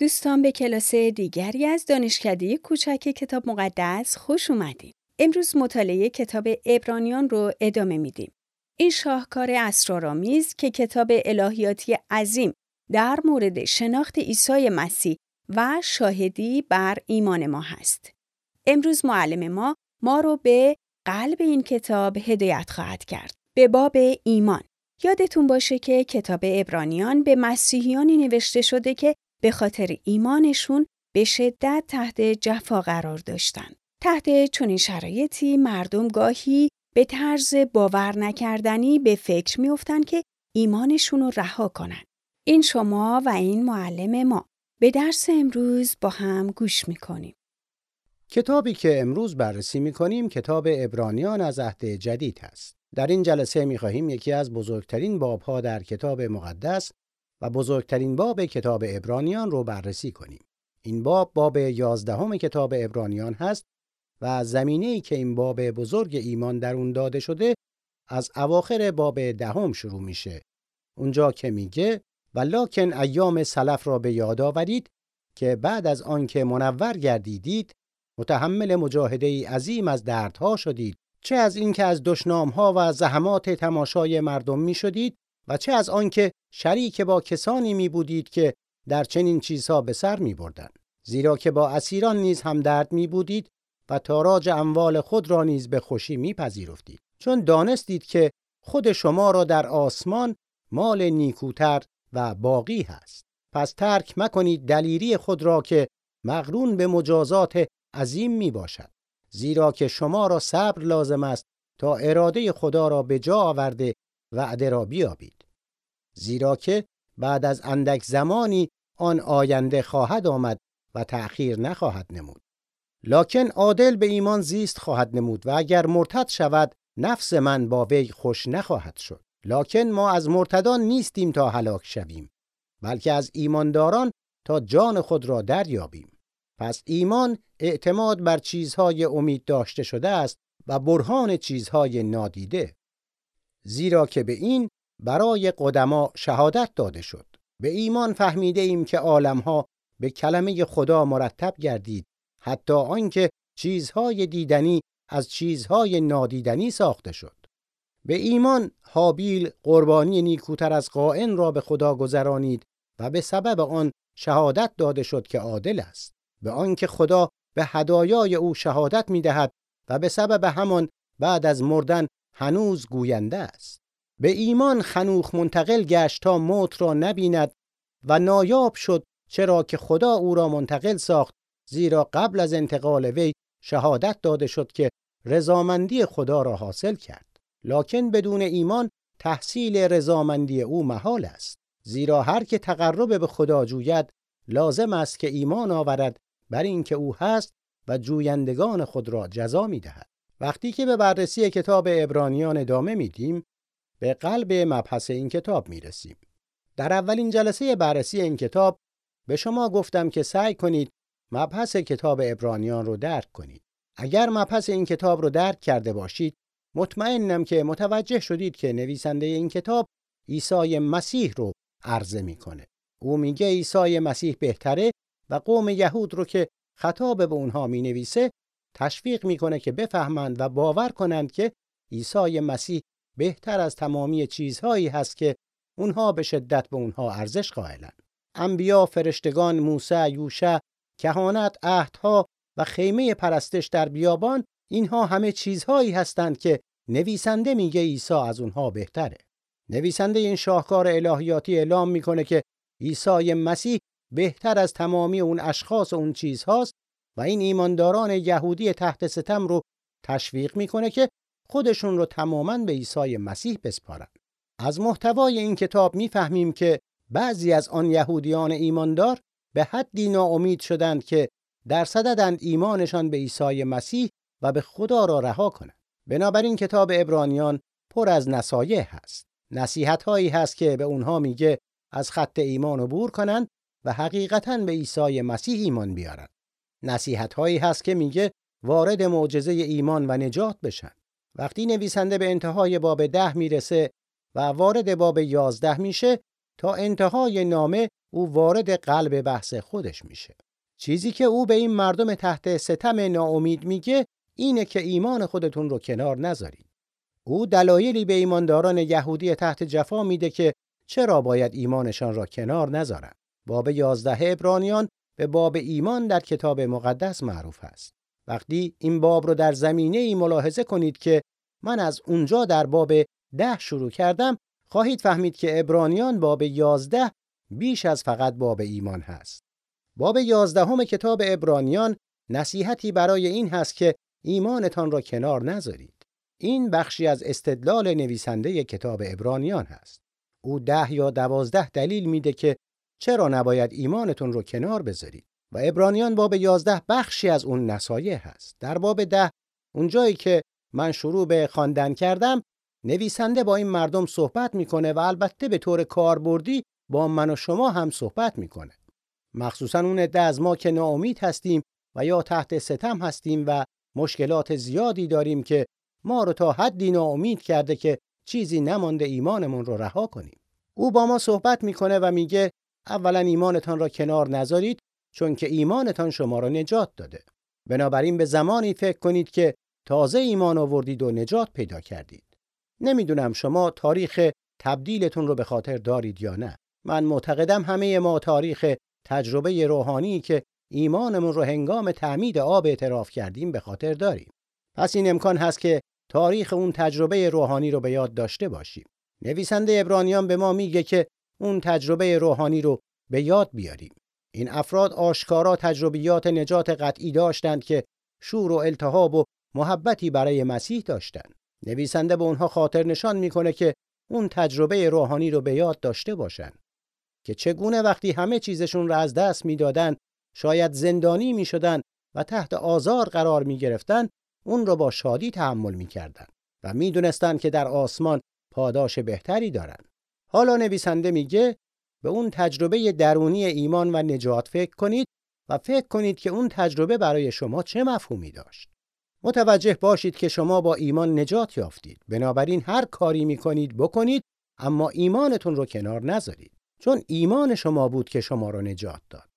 دوستان به کلاس دیگری از دانشکده کوچک کتاب مقدس خوش اومدید. امروز مطالعه کتاب ابرانیان رو ادامه میدیم. این شاهکار اسرارآمیز که کتاب الهیاتی عظیم در مورد شناخت عیسی مسیح و شاهدی بر ایمان ما هست. امروز معلم ما ما رو به قلب این کتاب هدایت خواهد کرد. به باب ایمان. یادتون باشه که کتاب ابرانیان به مسیحیانی نوشته شده که به خاطر ایمانشون به شدت تحت جفا قرار داشتن. تحت چنین شرایطی مردم گاهی به طرز باور نکردنی به فکر میافتن که ایمانشون رو رها کنن. این شما و این معلم ما به درس امروز با هم گوش می‌کنیم. کتابی که امروز بررسی می‌کنیم کتاب ابرانیان از عهد جدید هست. در این جلسه می‌خواهیم یکی از بزرگترین بابها در کتاب مقدس و بزرگترین باب کتاب ابرانیان رو بررسی کنیم. این باب باب یازدهم کتاب ابرانیان هست و زمینه ای که این باب بزرگ ایمان در اون داده شده از اواخر باب دهم شروع میشه. اونجا که میگه لاکن ایام سلف را به یاد آورید که بعد از آنکه منور گردیدید متحمل مجاهده ای عظیم از دردها شدید چه از اینکه از دشنامها و زحمات تماشای مردم می شدید و چه از آنکه شریک با کسانی می بودید که در چنین چیزها به سر می بردن. زیرا که با اسیران نیز هم درد می بودید و تاراج اموال خود را نیز به خوشی می پذیرفتید. چون دانستید که خود شما را در آسمان مال نیکوتر و باقی هست. پس ترک مکنید دلیری خود را که مغرون به مجازات عظیم می باشد. زیرا که شما را صبر لازم است تا اراده خدا را به جا آورده وعده را بیابید. زیرا که بعد از اندک زمانی آن آینده خواهد آمد و تأخیر نخواهد نمود. لکن عادل به ایمان زیست خواهد نمود و اگر مرتد شود نفس من با وی خوش نخواهد شد. لکن ما از مرتدان نیستیم تا هلاک شویم بلکه از ایمانداران تا جان خود را دریابیم. پس ایمان اعتماد بر چیزهای امید داشته شده است و برهان چیزهای نادیده. زیرا که به این برای قدما شهادت داده شد. به ایمان فهمیده ایم که عالمها به کلمه خدا مرتب گردید حتی آنکه چیزهای دیدنی از چیزهای نادیدنی ساخته شد. به ایمان حابیل قربانی نیکوتر از قائن را به خدا گذرانید و به سبب آن شهادت داده شد که عادل است. به آنکه خدا به هدایای او شهادت می‌دهد و به سبب همان بعد از مردن هنوز گوینده است. به ایمان خنوخ منتقل گشت تا موت را نبیند و نایاب شد چرا که خدا او را منتقل ساخت زیرا قبل از انتقال وی شهادت داده شد که رضامندی خدا را حاصل کرد. لکن بدون ایمان تحصیل رضامندی او محال است زیرا هر که تقرب به خدا جوید لازم است که ایمان آورد بر اینکه او هست و جویندگان خود را جزا می‌دهد. وقتی که به بررسی کتاب ابرانیان ادامه میدیم به قلب مبحث این کتاب می‌رسیم. در اولین جلسه بررسی این کتاب به شما گفتم که سعی کنید مبحث کتاب ابرانیان رو درک کنید. اگر مبحث این کتاب رو درک کرده باشید مطمئنم که متوجه شدید که نویسنده این کتاب عیسی مسیح رو عرضه می‌کنه. او میگه عیسی مسیح بهتره و قوم یهود رو که خطاب به اونها می نویسه تشویق می‌کنه که بفهمند و باور کنند که عیسی مسیح بهتر از تمامی چیزهایی هست که اونها به شدت به اونها ارزش قائلند. انبیا، فرشتگان، موسی، یوشع، کهانت، عهدها و خیمه پرستش در بیابان اینها همه چیزهایی هستند که نویسنده میگه عیسی از اونها بهتره. نویسنده این شاهکار الهیاتی اعلام می‌کنه که عیسی مسیح بهتر از تمامی اون اشخاص و اون چیزهاست و این ایمانداران یهودی تحت ستم رو تشویق می‌کنه که خودشون رو تماما به عیسی مسیح بسپارن. از محتوای این کتاب می‌فهمیم که بعضی از آن یهودیان ایماندار به حدی ناامید شدند که در صددند ایمانشان به عیسی مسیح و به خدا را رها کنند. بنابراین کتاب ابرانیان پر از نصایح هست. نصیحت هایی هست که به اونها میگه از خط ایمان عبور کنند و حقیقتا به عیسی مسیح ایمان بیارن. نصیحت هایی هست که میگه وارد معجزه ایمان و نجات بشن. وقتی نویسنده به انتهای باب ده می‌رسه و وارد باب یازده میشه تا انتهای نامه او وارد قلب بحث خودش میشه. چیزی که او به این مردم تحت ستم ناامید میگه اینه که ایمان خودتون رو کنار نذارید. او دلایلی به ایمانداران یهودی تحت جفا میده که چرا باید ایمانشان را کنار نذارن. باب 11 ابرانیان به باب ایمان در کتاب مقدس معروف است. وقتی این باب رو در زمینه ای ملاحظه کنید که من از اونجا در باب ده شروع کردم خواهید فهمید که ابرانیان باب یازده بیش از فقط باب ایمان هست. باب یازدهم کتاب ابرانیان نصیحتی برای این هست که ایمانتان را کنار نذارید. این بخشی از استدلال نویسنده کتاب ابرانیان هست. او ده یا دوازده دلیل میده که چرا نباید ایمانتون رو کنار بذارید. و ابرانیان باب یازده بخشی از اون نصایح هست. در باب ده اونجایی که من شروع به خواندن کردم نویسنده با این مردم صحبت می‌کنه و البته به طور کاربردی با من و شما هم صحبت می‌کنه. مخصوصا اون عده از ما که ناامید هستیم و یا تحت ستم هستیم و مشکلات زیادی داریم که ما رو تا حدی ناامید کرده که چیزی نمانده ایمانمون رو رها کنیم. او با ما صحبت می‌کنه و میگه اولا ایمانتان را کنار نذارید چون که ایمانتان شما را نجات داده. بنابراین به زمانی فکر کنید که تازه ایمان آوردید و نجات پیدا کردید. نمی‌دونم شما تاریخ تبدیلتون رو به خاطر دارید یا نه. من معتقدم همه ما تاریخ تجربه روحانی که ایمانمون رو هنگام تعمید آب اعتراف کردیم به خاطر داریم. پس این امکان هست که تاریخ اون تجربه روحانی رو به یاد داشته باشیم. نویسنده ابرانیان به ما میگه که اون تجربه روحانی رو به یاد بیاریم. این افراد آشکارا تجربیات نجات قطعی داشتند که شور و التهاب و محبتی برای مسیح داشتند. نویسنده به اونها خاطر نشان می‌کنه که اون تجربه روحانی رو به یاد داشته باشن که چگونه وقتی همه چیزشون را از دست می‌دادن شاید زندانی می‌شدن و تحت آزار قرار می‌گرفتن اون رو با شادی تحمل می‌کردن و می‌دونستند که در آسمان پاداش بهتری دارن حالا نویسنده میگه به اون تجربه درونی ایمان و نجات فکر کنید و فکر کنید که اون تجربه برای شما چه مفهومی داشت. متوجه باشید که شما با ایمان نجات یافتید. بنابراین هر کاری می‌کنید بکنید اما ایمانتون رو کنار نذارید. چون ایمان شما بود که شما رو نجات داد.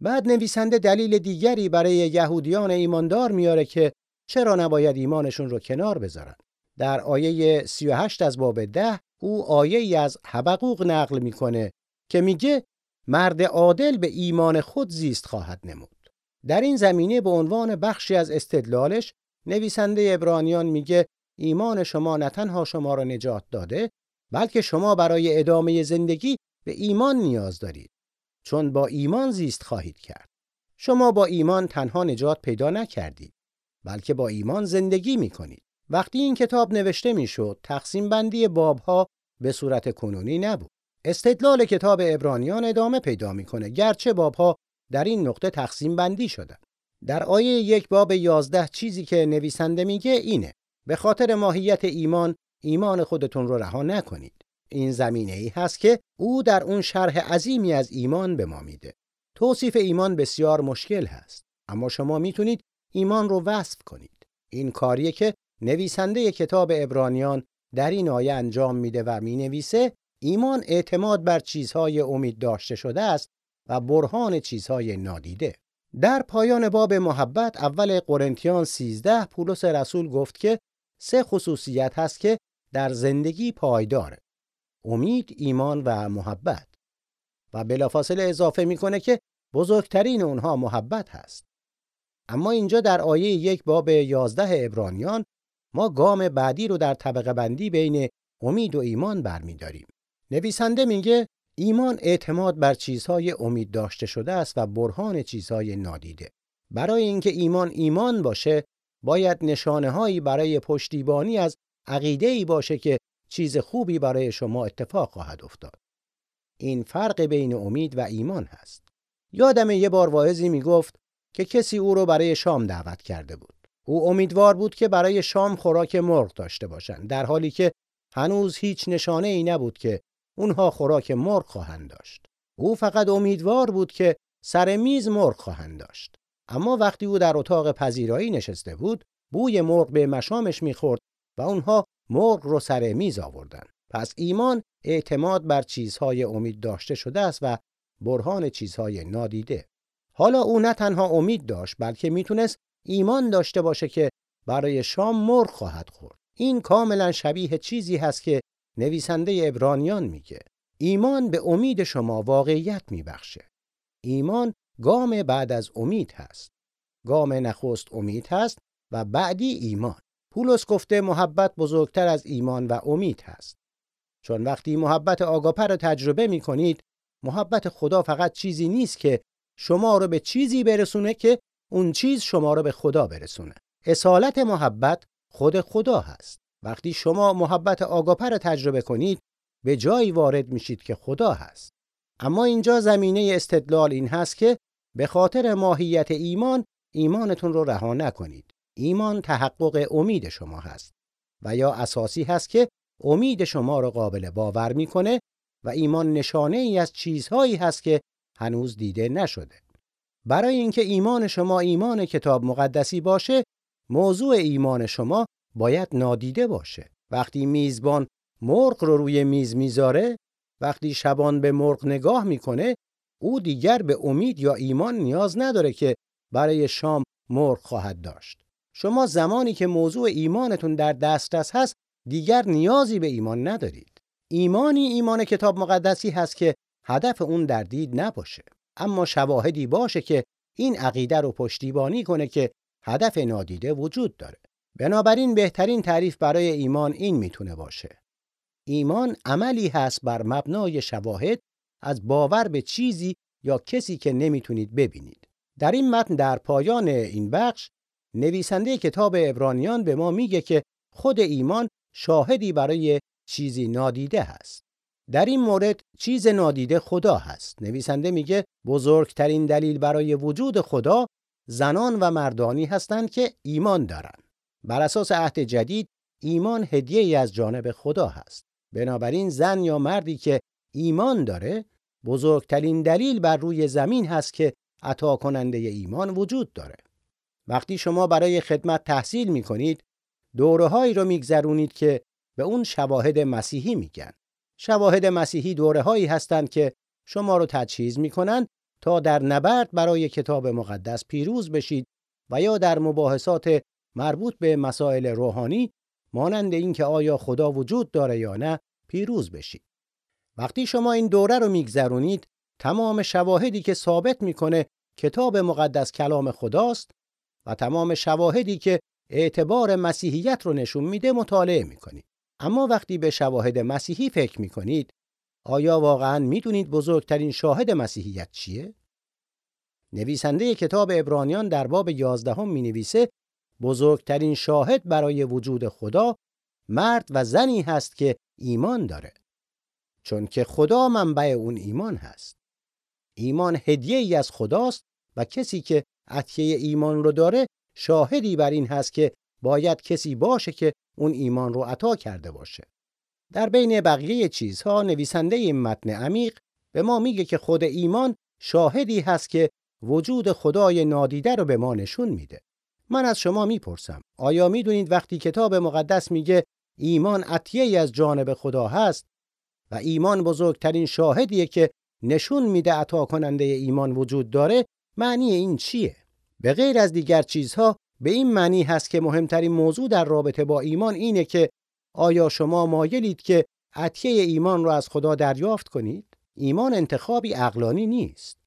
بعد نویسنده دلیل دیگری برای یهودیان ایماندار میاره که چرا نباید ایمانشون رو کنار بذارن. در آیه 38 از باب ده او آیه ای از حبقوق نقل می‌کنه که میگه مرد عادل به ایمان خود زیست خواهد نمود. در این زمینه به عنوان بخشی از استدلالش نویسنده ابرانیان میگه ایمان شما نه تنها شما را نجات داده بلکه شما برای ادامه زندگی به ایمان نیاز دارید. چون با ایمان زیست خواهید کرد. شما با ایمان تنها نجات پیدا نکردید بلکه با ایمان زندگی می‌کنید. وقتی این کتاب نوشته می‌شد تقسیم بندی بابها به صورت کنونی نبود. استدلال کتاب ابرانیان ادامه پیدا می‌کنه گرچه بابها در این نقطه تقسیم بندی شدن در آیه یک باب یازده چیزی که نویسنده میگه اینه به خاطر ماهیت ایمان ایمان خودتون رو رها نکنید. این زمینه ای هست که او در اون شرح عظیمی از ایمان به ما میده. توصیف ایمان بسیار مشکل هست اما شما می‌تونید ایمان رو وصف کنید. این کاریه که نویسنده کتاب ابرانیان در این آیه انجام میده و می‌نویسه ایمان اعتماد بر چیزهای امید داشته شده است و برهان چیزهای نادیده. در پایان باب محبت اول قرنتیان 13 پولس رسول گفت که سه خصوصیت هست که در زندگی پایداره امید، ایمان و محبت. و بلافاصله اضافه می‌کنه که بزرگترین اونها محبت هست. اما اینجا در آیه یک باب 11 ابرانیان ما گام بعدی رو در طبقه بندی بین امید و ایمان برمیداریم نویسنده میگه ایمان اعتماد بر چیزهای امید داشته شده است و برهان چیزهای نادیده. برای اینکه ایمان ایمان باشه، باید نشانه هایی برای پشتیبانی از عقیده ای باشه که چیز خوبی برای شما اتفاق خواهد افتاد. این فرق بین امید و ایمان هست. یادم یه بار واعظی می‌گفت که کسی او رو برای شام دعوت کرده بود. او امیدوار بود که برای شام خوراک مرغ داشته باشند در حالی که هنوز هیچ نشانه ای نبود که اونها خوراک مرغ خواهند داشت. او فقط امیدوار بود که سر میز مرغ خواهند داشت. اما وقتی او در اتاق پذیرایی نشسته بود، بوی مرغ به مشامش می‌خورد و اونها مرغ رو سر میز آوردن. پس ایمان اعتماد بر چیزهای امید داشته شده است و برهان چیزهای نادیده. حالا او نه تنها امید داشت بلکه می‌تونست ایمان داشته باشه که برای شام مرغ خواهد خورد. این کاملا شبیه چیزی هست که نویسنده ابرانیان میگه. ایمان به امید شما واقعیت میبخشه. ایمان گام بعد از امید هست. گام نخست امید هست و بعدی ایمان. پولس گفته محبت بزرگتر از ایمان و امید هست. چون وقتی محبت آگاپه رو تجربه می کنید محبت خدا فقط چیزی نیست که شما رو به چیزی برسونه که اون چیز شما رو به خدا برسونه. اصالت محبت خود خدا هست. وقتی شما محبت آگاپه رو تجربه کنید به جایی وارد میشید که خدا هست. اما اینجا زمینه استدلال این هست که به خاطر ماهیت ایمان ایمانتون رو رها نکنید. ایمان تحقق امید شما هست و یا اساسی هست که امید شما را قابل باور می‌کنه و ایمان نشانه ای از چیزهایی هست که هنوز دیده نشده. برای اینکه ایمان شما ایمان کتاب مقدسی باشه، موضوع ایمان شما باید نادیده باشه. وقتی میزبان مرغ رو روی میز می‌ذاره، وقتی شبان به مرغ نگاه می‌کنه، او دیگر به امید یا ایمان نیاز نداره که برای شام مرغ خواهد داشت. شما زمانی که موضوع ایمانتون در دسترس هست دیگر نیازی به ایمان ندارید. ایمانی ایمان کتاب مقدسی هست که هدف اون در دید نباشه. اما شواهدی باشه که این عقیده رو پشتیبانی کنه که هدف نادیده وجود داره. بنابراین بهترین تعریف برای ایمان این می‌تونه باشه. ایمان عملی هست بر مبنای شواهد از باور به چیزی یا کسی که نمی‌تونید ببینید. در این متن در پایان این بخش نویسنده کتاب ابرانیان به ما میگه که خود ایمان شاهدی برای چیزی نادیده هست. در این مورد چیز نادیده خدا هست. نویسنده میگه بزرگترین دلیل برای وجود خدا زنان و مردانی هستند که ایمان دارند. بر اساس عهد جدید ایمان هدیه ای از جانب خدا هست. بنابراین زن یا مردی که ایمان داره بزرگترین دلیل بر روی زمین هست که عطا کننده ایمان وجود داره. وقتی شما برای خدمت تحصیل می کنید دوره هایی رو میگذرونید که به اون شواهد مسیحی میگن. شواهد مسیحی دوره هایی هستند که شما رو تجهیز می‌کنن تا در نبرد برای کتاب مقدس پیروز بشید و یا در مباحثات مربوط به مسائل روحانی مانند اینکه آیا خدا وجود داره یا نه پیروز بشید. وقتی شما این دوره رو میگذرونید تمام شواهدی که ثابت می‌کنه کتاب مقدس کلام خداست و تمام شواهدی که اعتبار مسیحیت رو نشون میده مطالعه می‌کنید. اما وقتی به شواهد مسیحی فکر می‌کنید آیا واقعا می‌دونید بزرگترین شاهد مسیحیت چیه؟ نویسنده کتاب ابرانیان در باب یازدهم می نویسه بزرگترین شاهد برای وجود خدا مرد و زنی هست که ایمان داره. چون که خدا منبع اون ایمان هست. ایمان هدیه ای از خداست و کسی که عطیه ایمان رو داره شاهدی بر این هست که باید کسی باشه که اون ایمان رو عطا کرده باشه. در بین بقیه چیزها نویسنده این متن عمیق به ما میگه که خود ایمان شاهدی هست که وجود خدای نادیده رو به ما نشون میده. من از شما می‌پرسم آیا می‌دونید وقتی کتاب مقدس میگه ایمان عطیه از جانب خدا هست و ایمان بزرگترین شاهدیه که نشون میده عطا کننده ایمان وجود داره معنی این چیه؟ به غیر از دیگر چیزها به این معنی هست که مهمترین موضوع در رابطه با ایمان اینه که آیا شما مایلید که عطیه ایمان را از خدا دریافت کنید؟ ایمان انتخابی اقلانی نیست.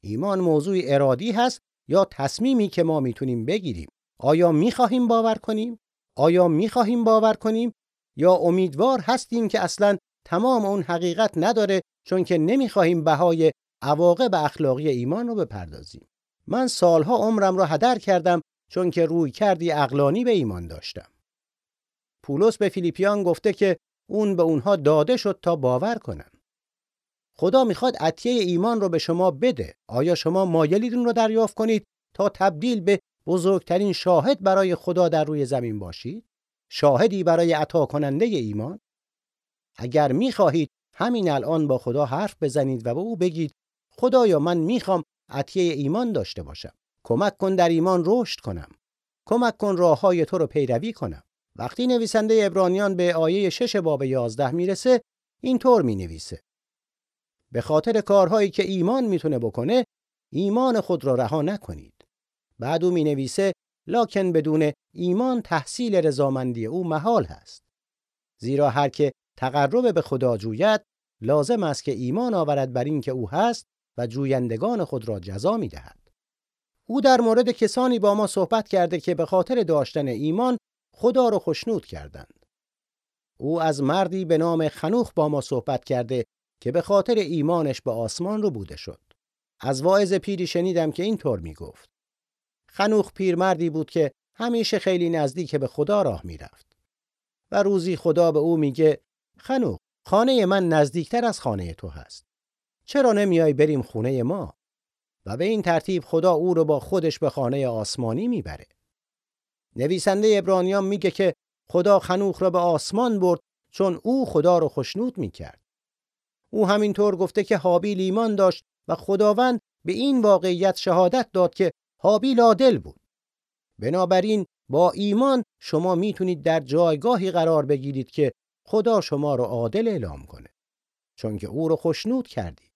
ایمان موضوع ارادی هست یا تصمیمی که ما می‌تونیم بگیریم. آیا می‌خواهیم باور کنیم؟ آیا می‌خواهیم باور کنیم یا امیدوار هستیم که اصلا تمام اون حقیقت نداره چون که نمی‌خواهیم بهای عواقب اخلاقی ایمان رو بپردازیم. من سالها عمرم را هدر کردم چون که روی کردی اقلانی به ایمان داشتم. پولس به فیلیپیان گفته که اون به اونها داده شد تا باور کنن. خدا می‌خواد عطیه ایمان رو به شما بده. آیا شما مایلید اون رو دریافت کنید تا تبدیل به بزرگترین شاهد برای خدا در روی زمین باشید؟ شاهدی برای عطا کننده ایمان؟ اگر می‌خواهید همین الان با خدا حرف بزنید و به او بگید خدایا من می‌خوام عطیه ایمان داشته باشم. کمک کن در ایمان رشد کنم. کمک کن راه های تو رو پیروی کنم. وقتی نویسنده ابرانیان به آیه 6 باب 11 می‌رسه اینطور می نویسه به خاطر کارهایی که ایمان می‌تونه بکنه ایمان خود را رها نکنید بعد او می نویسه لکن بدون ایمان تحصیل رضامندی او محال هست زیرا هر که تقرب به خدا جوید لازم است که ایمان آورد بر اینکه او هست و جویندگان خود را جزا می دهد. او در مورد کسانی با ما صحبت کرده که به خاطر داشتن ایمان خدا را خشنود کردند. او از مردی به نام خنوخ با ما صحبت کرده که به خاطر ایمانش به آسمان رو بوده شد. از واعظ پیری شنیدم که اینطور می گفت. خنوخ پیرمردی بود که همیشه خیلی نزدیک به خدا راه می‌رفت. و روزی خدا به او میگه خنوخ خانه من نزدیکتر از خانه تو هست. چرا نمیای بریم خونه ما؟ و به این ترتیب خدا او رو با خودش به خانه آسمانی می‌بره. نویسنده ابرانیان میگه که خدا خنوخ را به آسمان برد چون او خدا رو خشنود می‌کرد. او همینطور گفته که حابیل ایمان داشت و خداوند به این واقعیت شهادت داد که حابیل عادل بود. بنابراین با ایمان شما می‌تونید در جایگاهی قرار بگیرید که خدا شما رو عادل اعلام کنه. چون که او رو خشنود کردید.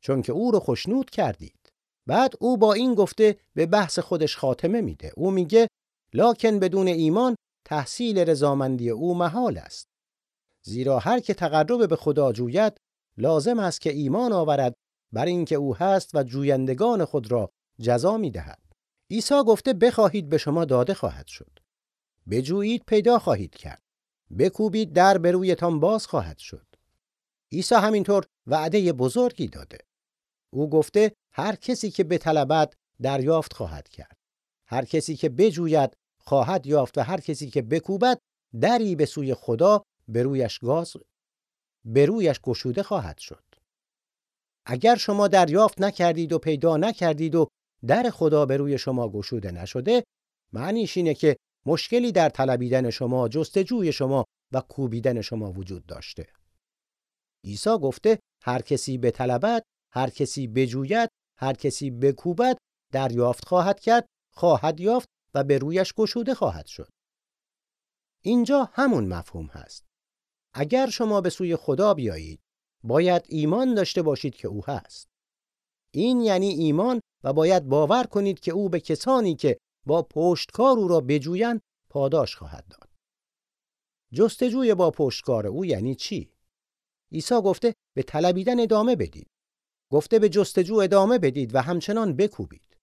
چون که او رو خشنود کردید. بعد او با این گفته به بحث خودش خاتمه میده. او میگه لاکن بدون ایمان تحصیل رضامندی او محال است. زیرا هر که تقرب به خدا جوید لازم است که ایمان آورد بر اینکه او هست و جویندگان خود را جزا می‌دهد. عیسی گفته بخواهید به شما داده خواهد شد. بجویید پیدا خواهید کرد. بکوبید در به رویتان باز خواهد شد. عیسی همینطور وعده بزرگی داده. او گفته هر کسی که به طلبت دریافت خواهد کرد. هر کسی که بجوید خواهد یافت و هر کسی که بکوبد دری به سوی خدا به رویش گاز به رویش گشوده خواهد شد. اگر شما دریافت نکردید و پیدا نکردید و در خدا به روی شما گشوده نشده معنیش اینه که مشکلی در طلبیدن شما جستجوی شما و کوبیدن شما وجود داشته عیسی گفته هر کسی به طلبت هر کسی بجوید هر کسی بکوبد دریافت خواهد کرد خواهد یافت و به رویش گشوده خواهد شد اینجا همون مفهوم هست اگر شما به سوی خدا بیایید باید ایمان داشته باشید که او هست این یعنی ایمان و باید باور کنید که او به کسانی که با پشتکار او را بجویند پاداش خواهد داد. جستجوی با پشتکار او یعنی چی؟ عیسی گفته به طلبیدن ادامه بدید. گفته به جستجو ادامه بدید و همچنان بکوبید.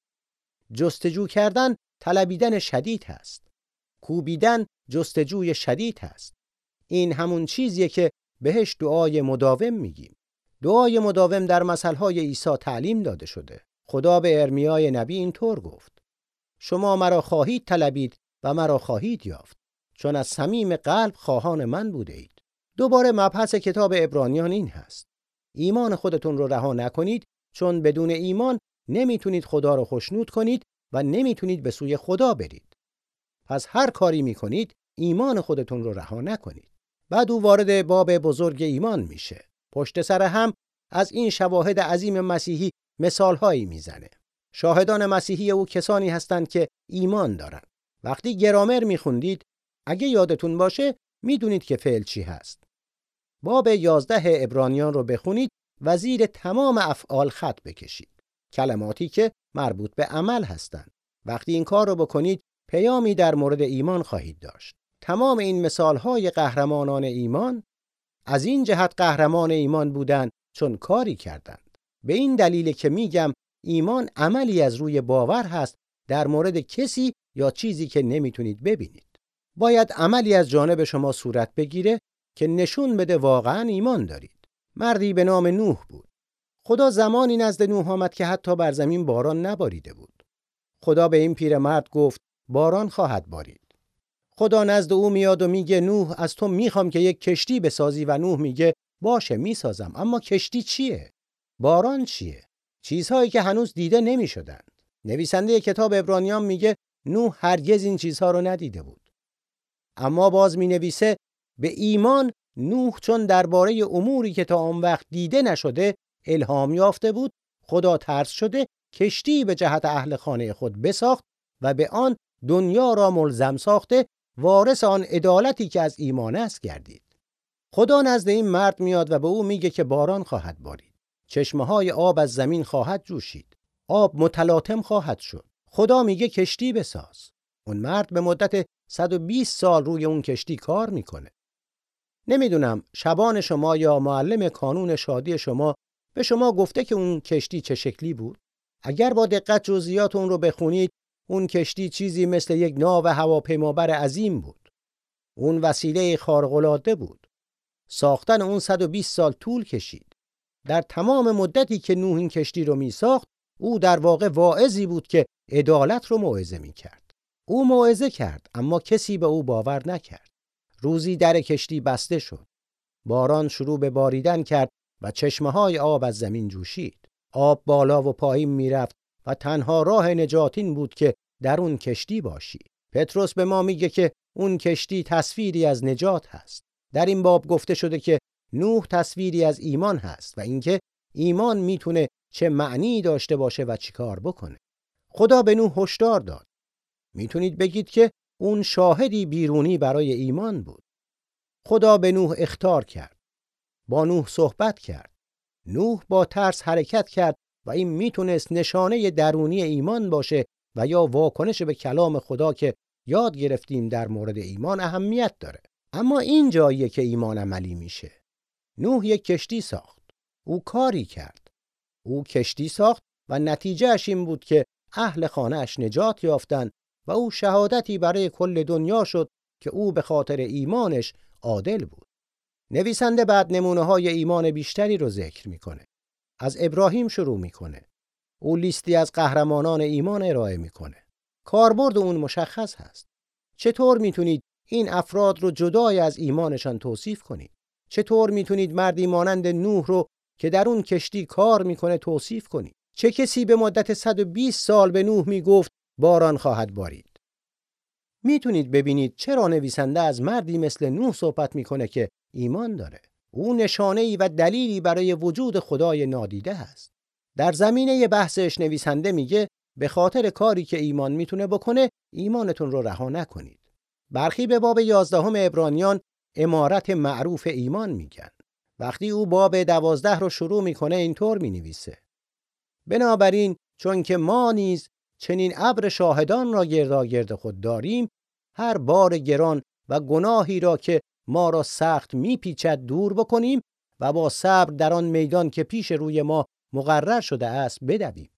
جستجو کردن طلبیدن شدید هست. کوبیدن جستجوی شدید هست. این همون چیزیه که بهش دعای مداوم میگیم. دعای مداوم در مسئله عیسی تعلیم داده شده. خدا به ارمیای نبی اینطور گفت شما مرا خواهید طلبید و مرا خواهید یافت چون از صمیم قلب خواهان من بوده اید دوباره مبحث کتاب ابرانیان این هست ایمان خودتون رو رها نکنید چون بدون ایمان نمی‌تونید خدا رو خشنود کنید و نمی‌تونید به سوی خدا برید پس هر کاری می‌کنید ایمان خودتون رو رها نکنید بعد او وارد باب بزرگ ایمان میشه پشت سر هم از این شواهد عظیم مسیحی مثالهایی می‌زنه. شاهدان مسیحی او کسانی هستند که ایمان دارند. وقتی گرامر میخوندید اگه یادتون باشه می‌دونید که فعل چی هست. باب یازده ابرانیان رو بخونید و زیر تمام افعال خط بکشید. کلماتی که مربوط به عمل هستند. وقتی این کار رو بکنید پیامی در مورد ایمان خواهید داشت. تمام این مثالهای قهرمانان ایمان از این جهت قهرمان ایمان بودند چون کاری کردند. به این دلیل که میگم ایمان عملی از روی باور هست در مورد کسی یا چیزی که نمی‌تونید ببینید. باید عملی از جانب شما صورت بگیره که نشون بده واقعا ایمان دارید. مردی به نام نوح بود. خدا زمانی نزد نوح آمد که حتی بر زمین باران نباریده بود. خدا به این پیرمرد گفت باران خواهد بارید. خدا نزد او میاد و میگه نوح از تو می‌خوام که یک کشتی بسازی و نوح میگه باشه می‌سازم اما کشتی چیه؟ باران چیه؟ چیزهایی که هنوز دیده نمی شدند. نویسنده کتاب ابرانیان میگه نوح هرگز این چیزها رو ندیده بود. اما باز می نویسه به ایمان نوح چون درباره اموری که تا آن وقت دیده نشده الهام یافته بود خدا ترس شده کشتی به جهت اهل خانه خود بساخت و به آن دنیا را ملزم ساخته وارث آن عدالتی که از ایمان است گردید. خدا نزد این مرد میاد و به او میگه که باران خواهد بارید. چشمه های آب از زمین خواهد جوشید. آب متلاطم خواهد شد. خدا میگه کشتی بساز. اون مرد به مدت 120 سال روی اون کشتی کار می‌کنه. نمی‌دونم شبان شما یا معلم کانون شادی شما به شما گفته که اون کشتی چه شکلی بود اگر با دقت جزئیات اون رو بخونید اون کشتی چیزی مثل یک ناو هواپیمابر عظیم بود اون وسیله خارق‌العاده بود ساختن اون 120 سال طول کشید در تمام مدتی که نوح این کشتی رو می ساخت او در واقع واعظی بود که عدالت رو موعظه می کرد. او موعظه کرد اما کسی به او باور نکرد. روزی در کشتی بسته شد. باران شروع به باریدن کرد و چشمه های آب از زمین جوشید. آب بالا و پایین می‌رفت و تنها راه نجاتین بود که در اون کشتی باشی. پتروس به ما میگه که اون کشتی تصویری از نجات هست. در این باب گفته شده که نوح تصویری از ایمان هست و اینکه ایمان می‌تونه چه معنی داشته باشه و چیکار بکنه. خدا به نوح هشدار داد. می‌تونید بگید که اون شاهدی بیرونی برای ایمان بود. خدا به نوح اختار کرد. با نوح صحبت کرد. نوح با ترس حرکت کرد و این می‌تونست نشانه درونی ایمان باشه و یا واکنش به کلام خدا که یاد گرفتیم در مورد ایمان اهمیت داره. اما این جاییه که ایمان عملی میشه. نوح یک کشتی ساخت. او کاری کرد. او کشتی ساخت و نتیجهش این بود که اهل خانهش نجات یافتند و او شهادتی برای کل دنیا شد که او به خاطر ایمانش عادل بود. نویسنده بعد نمونه های ایمان بیشتری رو ذکر می‌کنه. از ابراهیم شروع می‌کنه. او لیستی از قهرمانان ایمان ارائه می‌کنه. کاربرد اون مشخص هست. چطور می‌تونید این افراد رو جدای از ایمانشان توصیف کنید؟ چطور می‌تونید مردی مانند نوح رو که در اون کشتی کار می‌کنه توصیف کنید؟ چه کسی به مدت 120 سال به نوح می‌گفت باران خواهد بارید؟ می‌تونید ببینید چرا نویسنده از مردی مثل نوح صحبت می‌کنه که ایمان داره. او نشانه ای و دلیلی برای وجود خدای نادیده هست. در زمینه بحثش نویسنده میگه به خاطر کاری که ایمان می‌تونه بکنه ایمانتون رو رها نکنید. برخی به باب یازدهم ابرانیان امارت معروف ایمان میگن. وقتی او باب دوازده رو شروع می‌کنه اینطور می‌نویسه. بنابراین چون که ما نیز چنین ابر شاهدان را گرداگرد خود داریم هر بار گران و گناهی را که ما را سخت میپیچد دور بکنیم و با صبر در آن میدان که پیش روی ما مقرر شده است بدویم.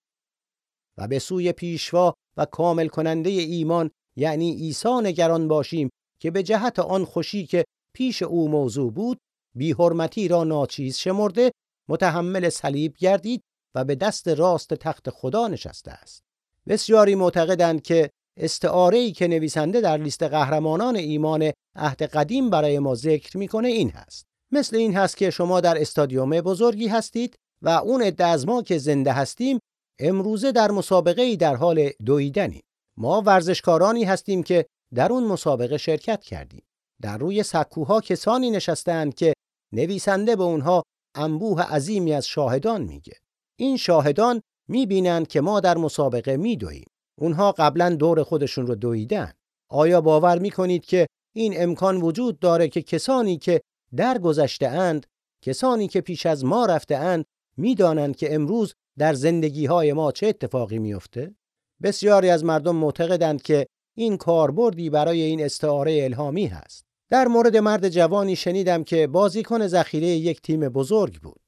و به سوی پیشوا و کامل کننده ایمان یعنی عیسی نگران باشیم که به جهت آن خوشی که پیش او موضوع بود بی حرمتی را ناچیز شمرده متحمل صلیب گردید و به دست راست تخت خدا نشسته است. بسیاری معتقدند که استعاره ای که نویسنده در لیست قهرمانان ایمان عهد قدیم برای ما ذکر می‌کنه این هست. مثل این هست که شما در استادیوم بزرگی هستید و اون عده از ما که زنده هستیم امروزه در مسابقه ای در حال دویدنی ما ورزشکارانی هستیم که در اون مسابقه شرکت کردیم. در روی سکوها کسانی نشستند که نویسنده به اونها انبوه عظیمی از شاهدان میگه. این شاهدان می‌بینند که ما در مسابقه میدویم. اونها قبلا دور خودشون رو دویدن. آیا باور می‌کنید که این امکان وجود داره که کسانی که در گذشته اند کسانی که پیش از ما رفته اند می‌دانند که امروز در زندگی های ما چه اتفاقی میفته بسیاری از مردم معتقدند که این کاربردی برای این استعاره الهامی هست. در مورد مرد جوانی شنیدم که بازیکن ذخیره یک تیم بزرگ بود.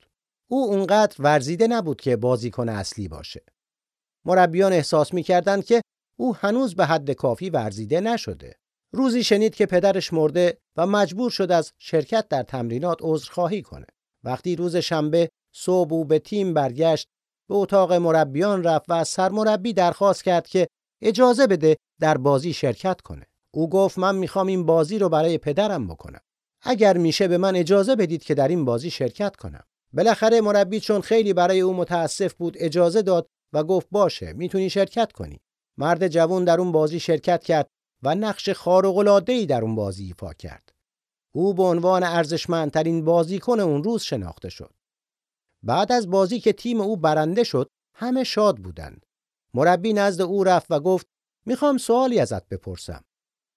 او اونقدر ورزیده نبود که بازیکن اصلی باشه مربیان احساس می‌کردند که او هنوز به حد کافی ورزیده نشده روزی شنید که پدرش مرده و مجبور شد از شرکت در تمرینات عذرخواهی کنه وقتی روز شنبه صبح او به تیم برگشت به اتاق مربیان رفت و از سرمربی درخواست کرد که اجازه بده در بازی شرکت کنه. او گفت من می‌خوام این بازی رو برای پدرم بکنم. اگر میشه به من اجازه بدید که در این بازی شرکت کنم. بالاخره مربی چون خیلی برای او متاسف بود اجازه داد و گفت باشه می‌تونی شرکت کنی. مرد جوان در اون بازی شرکت کرد و نقش خارق در اون بازی ایفا کرد. او به عنوان ارزشمندترین بازیکن اون روز شناخته شد. بعد از بازی که تیم او برنده شد همه شاد بودند مربی نزد او رفت و گفت می‌خوام سوالی ازت بپرسم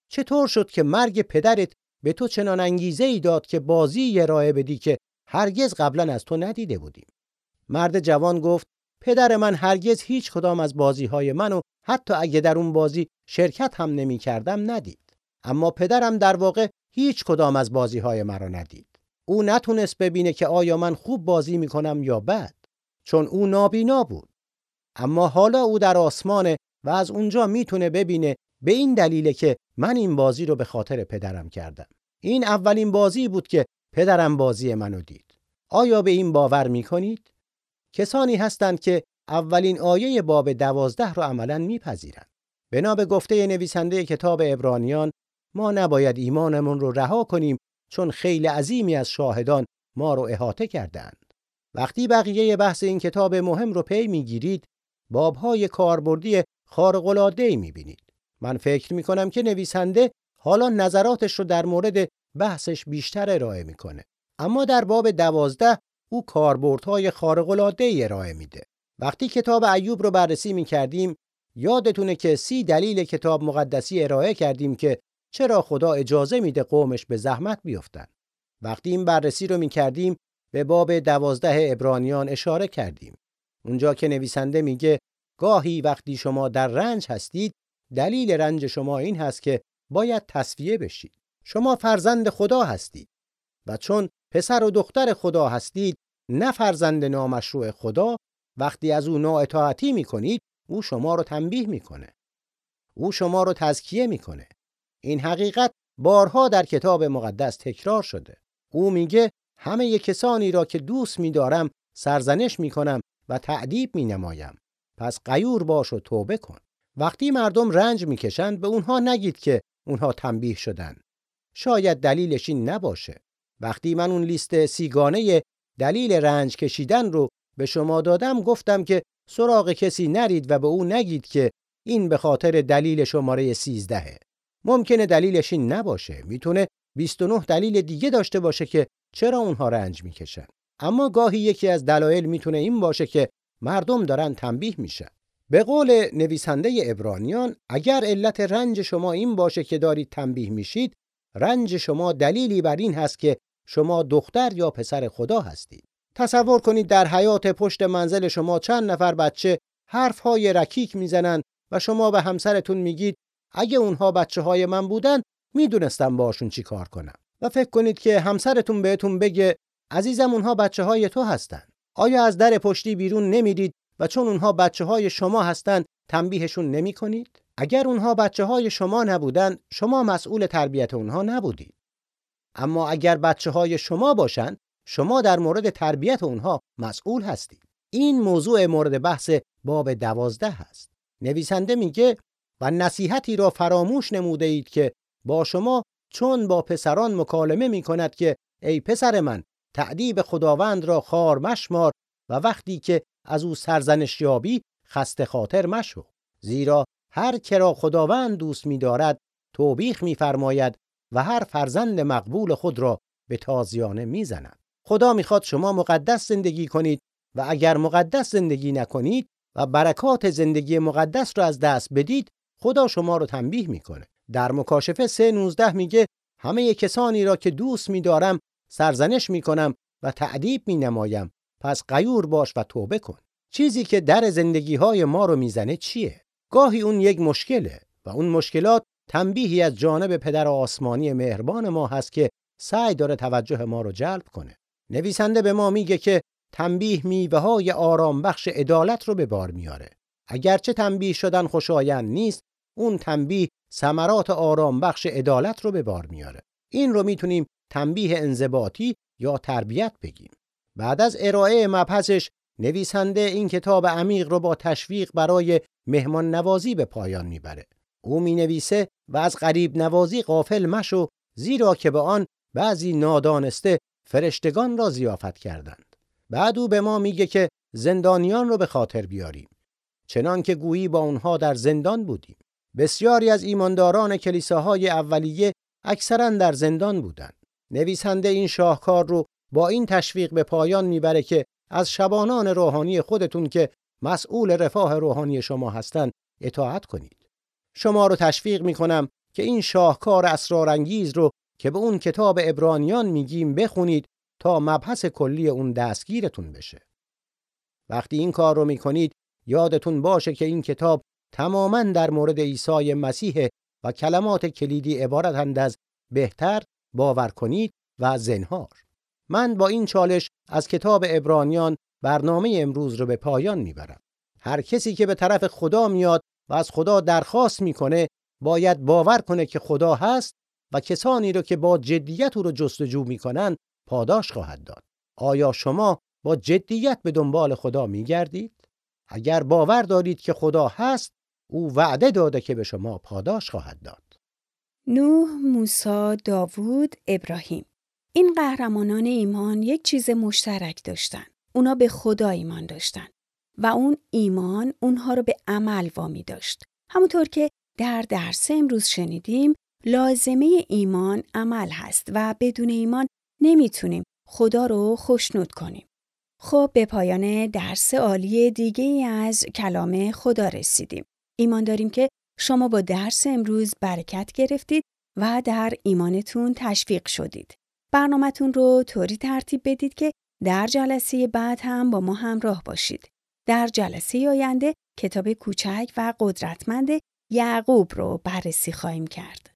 چطور شد که مرگ پدرت به تو چنان انگیزه ای داد که بازی ارائه بدی که هرگز قبلا از تو ندیده بودیم. مرد جوان گفت پدر من هرگز هیچ کدام از بازی های منو حتی اگه در اون بازی شرکت هم نمی کردم ندید. اما پدرم در واقع هیچ کدام از بازی های مرا ندید. او نتونست ببینه که آیا من خوب بازی می‌کنم یا بد چون او نابینا بود. اما حالا او در آسمانه و از اونجا می‌تونه ببینه به این دلیله که من این بازی رو به خاطر پدرم کردم. این اولین بازی بود که پدرم بازی منو دید. آیا به این باور می‌کنید؟ کسانی هستند که اولین آیه باب دوازده رو عملا میپذیرند. بنا به گفته نویسنده کتاب ابرانیان ما نباید ایمانمون رو رها کنیم چون خیلی عظیمی از شاهدان ما رو احاطه کردند وقتی بقیه بحث این کتاب مهم رو پی می‌گیرید بابهای کاربردی خارق‌العاده‌ای می‌بینید. من فکر می‌کنم که نویسنده حالا نظراتش رو در مورد بحثش بیشتر ارائه می‌کنه. اما در باب دوازده او کاربردهای خارق‌العاده‌ای ارائه میده. وقتی کتاب ایوب رو بررسی می‌کردیم یادتونه که سی دلیل کتاب مقدسی ارائه کردیم که چرا خدا اجازه میده قومش به زحمت بیفتن. وقتی این بررسی رو می‌کردیم به باب دوازده ابرانیان اشاره کردیم. اونجا که نویسنده میگه گاهی وقتی شما در رنج هستید دلیل رنج شما این هست که باید تصفیه بشید. شما فرزند خدا هستید و چون پسر و دختر خدا هستید نه فرزند نامشروع خدا وقتی از او نااطاعتی می‌کنید او شما رو تنبیه می‌کنه. او شما رو تزکیه می‌کنه. این حقیقت بارها در کتاب مقدس تکرار شده. او میگه همه کسانی را که دوست میدارم سرزنش می‌کنم و تعدیب مینمایم. پس غیور باش و توبه کن. وقتی مردم رنج می‌کشند به اونها نگید که اونها تنبیه شدن شاید دلیلش این نباشه. وقتی من اون لیست سیگانه دلیل رنج کشیدن رو به شما دادم گفتم که سراغ کسی نرید و به او نگید که این به خاطر دلیل شماره 13 ممکنه دلیلش این نباشه. می‌تونه 29 دلیل دیگه داشته باشه که چرا اونها رنج می‌کشن. اما گاهی یکی از دلایل می‌تونه این باشه که مردم دارن تنبیه میشن. به قول نویسنده ابرانیان اگر علت رنج شما این باشه که دارید تنبیه میشید رنج شما دلیلی بر این هست که شما دختر یا پسر خدا هستید. تصور کنید در حیات پشت منزل شما چند نفر بچه حرفهای رکیک می‌زنن و شما به همسرتون میگید اگه اونها بچه های من بودن می‌دونستم باشون چی کار کنم. و فکر کنید که همسرتون بهتون بگه عزیزم اونها بچه های تو هستن. آیا از در پشتی بیرون نمی‌دید و چون اونها بچه های شما هستن تنبیهشون نمی کنید؟ اگر اونها بچه های شما نبودن شما مسئول تربیت اونها نبودید اما اگر بچه های شما باشند شما در مورد تربیت اونها مسئول هستید این موضوع مورد بحث باب دوازده هست. نویسنده میگه و نصیحتی را فراموش نموده اید که با شما چون با پسران مکالمه می کند که ای پسر من تعدیب خداوند را خار مشمار و وقتی که از او سرزنش یابی خسته خاطر مشو زیرا هر کرا خداوند دوست می دارد توبیخ می فرماید و هر فرزند مقبول خود را به تازیانه می زند. خدا می‌خواد شما مقدس زندگی کنید و اگر مقدس زندگی نکنید و برکات زندگی مقدس را از دست بدید خدا شما رو تنبیه می‌کنه. در مکاشفه 3:19 میگه همه کسانی را که دوست میدارم سرزنش می‌کنم و تعدیب مینمایم. پس غیور باش و توبه کن. چیزی که در زندگی های ما رو می‌زنه چیه؟ گاهی اون یک مشکله و اون مشکلات تنبیهی از جانب پدر آسمانی مهربان ما هست که سعی داره توجه ما رو جلب کنه. نویسنده به ما میگه که تنبیه میوه های آرام بخش عدالت رو به بار میاره. اگرچه تنبیه شدن خوشایند نیست اون تنبیه ثمرات آرام بخش عدالت رو به بار میاره. این رو می‌تونیم تنبیه انضباطی یا تربیت بگیم. بعد از ارائه مبحثش نویسنده این کتاب عمیق رو با تشویق برای مهمان نوازی به پایان می‌بره. او می نویسه و از غریب نوازی قافل مشو زیرا که به آن بعضی نادانسته فرشتگان را زیافت کردند. بعد او به ما میگه که زندانیان رو به خاطر بیاریم. چنان که گویی با اونها در زندان بودیم. بسیاری از ایمانداران کلیساهای اولیه اکثرا در زندان بودند. نویسنده این شاهکار رو با این تشویق به پایان می‌بره که از شبانان روحانی خودتون که مسئول رفاه روحانی شما هستند اطاعت کنید شما رو تشویق می‌کنم که این شاهکار اسرارانگیز رو که به اون کتاب ابرانیان میگیم بخونید تا مبحث کلی اون دستگیرتون بشه. وقتی این کار رو می‌کنید یادتون باشه که این کتاب تماما در مورد عیسی مسیح و کلمات کلیدی عبارتند از بهتر باور کنید و زنهار. من با این چالش از کتاب ابرانیان برنامه امروز رو به پایان می‌برم. هر کسی که به طرف خدا میاد و از خدا درخواست می‌کنه باید باور کنه که خدا هست و کسانی رو که با جدیت او رو جستجو می‌کنن پاداش خواهد داد. آیا شما با جدیت به دنبال خدا میگردید؟ اگر باور دارید که خدا هست، او وعده داده که به شما پاداش خواهد داد. نوح، موسی، داوود، ابراهیم این قهرمانان ایمان یک چیز مشترک داشتن. اونا به خدا ایمان داشتن و اون ایمان اونها رو به عمل وامی داشت. همونطور که در درس امروز شنیدیم لازمه ایمان عمل هست و بدون ایمان نمی‌تونیم خدا رو خوشنود کنیم. خب به پایان درس عالی دیگه از کلام خدا رسیدیم. ایمان داریم که شما با درس امروز برکت گرفتید و در ایمانتون تشویق شدید. برنامهتون رو طوری ترتیب بدید که در جلسه بعد هم با ما همراه باشید. در جلسه آینده کتاب کوچک و قدرتمند یعقوب رو بررسی خواهیم کرد.